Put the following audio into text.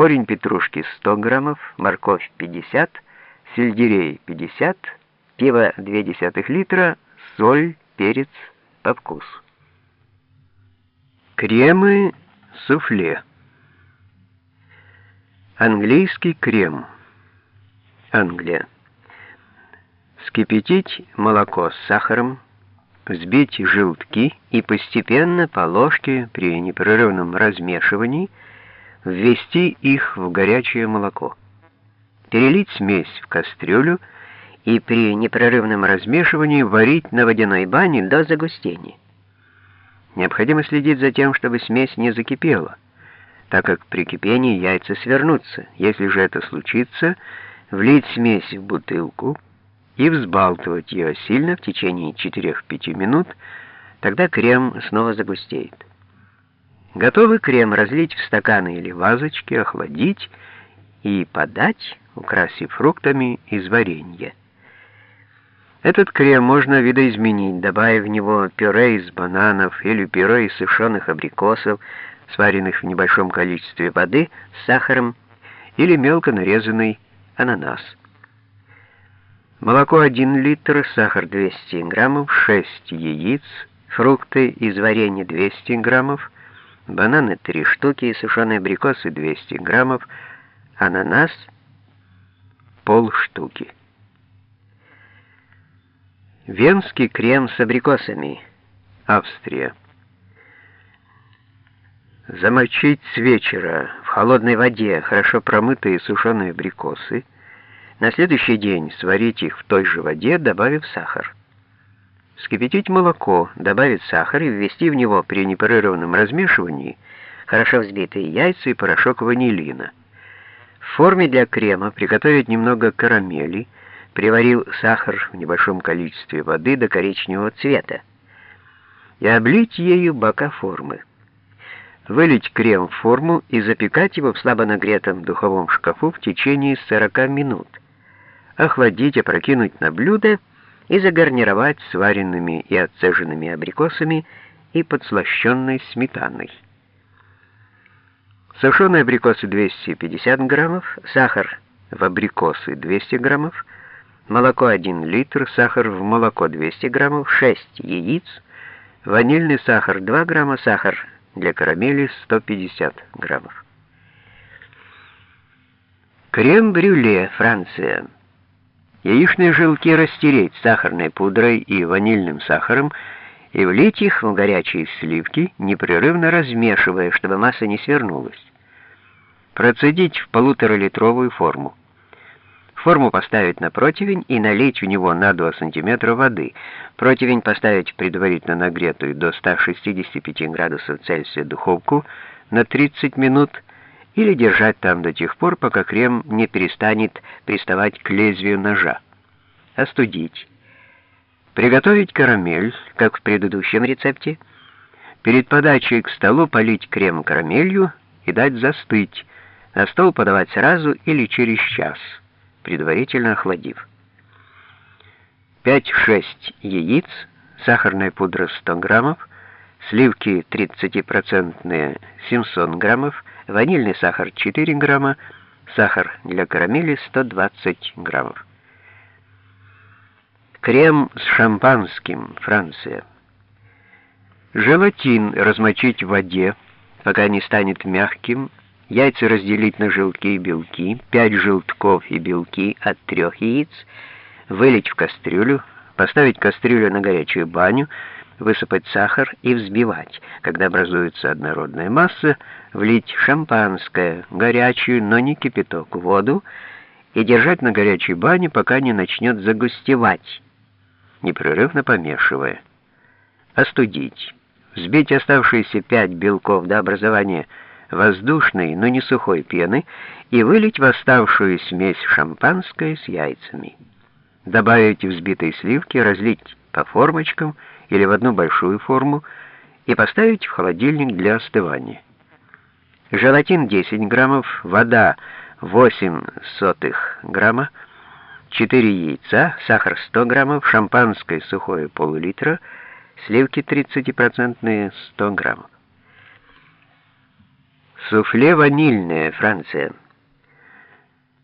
корень петрушки 100 граммов, морковь 50, сельдерей 50, пиво 0,2 литра, соль, перец по вкусу. Кремы суфле. Английский крем. Англия. Вскипятить молоко с сахаром, взбить желтки и постепенно по ложке при непрерывном размешивании ввести их в горячее молоко. Перелить смесь в кастрюлю и при непрерывном размешивании варить на водяной бане до загустения. Необходимо следить за тем, чтобы смесь не закипела, так как при кипении яйца свернутся. Если же это случится, влить смесь в бутылку и взбалтывать ее сильно в течение 4-5 минут, тогда крем снова загустеет. Готовый крем разлить в стаканы или вазочки, охладить и подать, украсив фруктами из варенья. Этот крем можно видоизменить, добавив в него пюре из бананов или пюре из сушеных абрикосов, сваренных в небольшом количестве воды с сахаром или мелко нарезанный ананас. Молоко 1 литр, сахар 200 граммов, 6 яиц, фрукты из варенья 200 граммов, бананы 3 штуки, сушеные абрикосы 200 граммов, ананас пол штуки. Венский крем с абрикосами. Австрия. Замочить с вечера в холодной воде хорошо промытые сушеные абрикосы. На следующий день сварить их в той же воде, добавив сахар. Вскипятить молоко, добавить сахар и ввести в него при непрерывном размешивании хорошо взбитые яйца и порошок ванилина. В форме для крема приготовить немного карамели – приварил сахар в небольшом количестве воды до коричневого цвета и облить ею бока формы. Вылить крем в форму и запекать его в слабо нагретом духовом шкафу в течение 40 минут. Охладить, опрокинуть на блюдо и загарнировать сваренными и отцеженными абрикосами и подслащенной сметаной. Сушеные абрикосы 250 граммов, сахар в абрикосы 200 граммов, молоко 1 литр, сахар в молоко 200 граммов, 6 яиц, ванильный сахар 2 грамма, сахар для карамели 150 граммов. Крем-брюле, Франция. Яичные желтки растереть сахарной пудрой и ванильным сахаром и влить их в горячие сливки, непрерывно размешивая, чтобы масса не свернулась. Процедить в полуторалитровую форму. Форму поставить на противень и налить в него на 2 см воды. Противень поставить в предварительно нагретую до 165 градусов Цельсия духовку на 30 минут или держать там до тех пор, пока крем не перестанет приставать к лезвию ножа. Остудить. Приготовить карамель, как в предыдущем рецепте. Перед подачей к столу полить крем карамелью и дать застыть. На стол подавать сразу или через час предварительно охладив. 5-6 яиц, сахарная пудра 100 граммов, сливки 30% 700 граммов, ванильный сахар 4 грамма, сахар для карамели 120 граммов. Крем с шампанским, Франция. Желатин размочить в воде, пока не станет мягким, Яйца разделить на желтки и белки, 5 желтков и белки от 3 яиц, вылить в кастрюлю, поставить кастрюлю на горячую баню, высыпать сахар и взбивать. Когда образуется однородная масса, влить шампанское, горячую, но не кипяток, воду и держать на горячей бане, пока не начнет загустевать, непрерывно помешивая. Остудить. Взбить оставшиеся 5 белков до образования воздушной, но не сухой пены и вылить в оставшую смесь шампанское с яйцами. Добавить взбитые сливки, разлить по формочкам или в одну большую форму и поставить в холодильник для остывания. Желатин 10 граммов, вода 8 сотых грамма, 4 яйца, сахар 100 граммов, шампанское сухое пол-литра, сливки 30% 100 граммов. Суфле ванильное, Франция.